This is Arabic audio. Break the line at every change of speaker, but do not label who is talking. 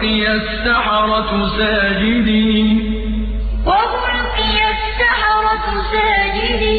وَأُلْقِيَ السَّحَرَةُ سَاجِدِينَ. وَأُلْقِيَ السَّحَرَةُ سَاجِدِينَ.